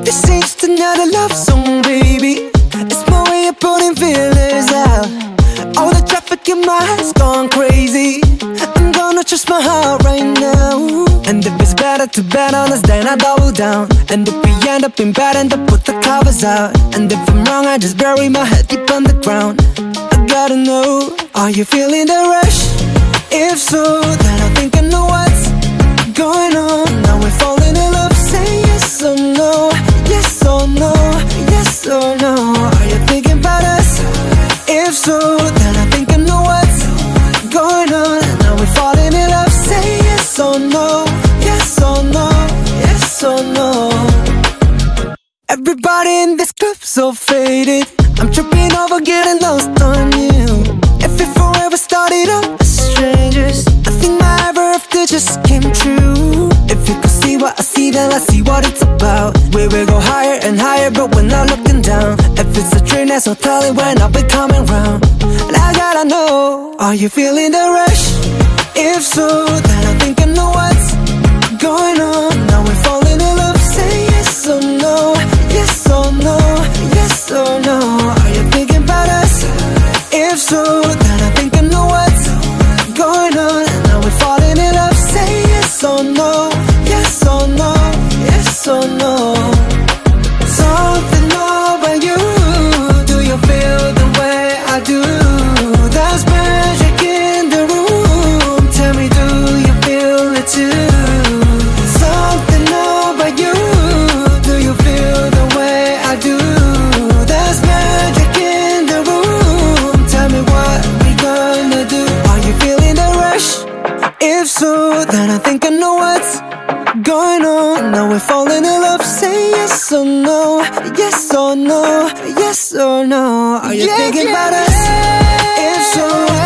This ain't just another love song, baby. It's my way of putting feelers out. All the traffic in my head's gone crazy. I'm gonna trust my heart right now. And if it's better to bet on us, then I double down. And if we end up in bed, end up put the covers out. And if I'm wrong, I just bury my head deep on the ground. I gotta know, are you feeling the rush? If so, then I we're falling in love. Say yes or no, yes or no, yes or no. Everybody in this club so faded. I'm tripping over getting lost on you. If it forever started up as strangers, I think my after just came true. If you could see what I see, then I see what it's about. We will go higher and higher, but we're not looking down. If it's a dream, there's no telling when I'll be coming round. And I gotta know, are you feeling the rush? If so, then I think I know what's going on. Now we're falling in love. Say yes or no, yes or no, yes or no. Are you thinking about us? If so, then I think I know what's going on. Now we're falling in love. Say yes or no, so Then I think I know what's going on. Now we're falling in love Say yes or no. Yes or no Yes or no. Are you yeah, thinking yeah, about us? If so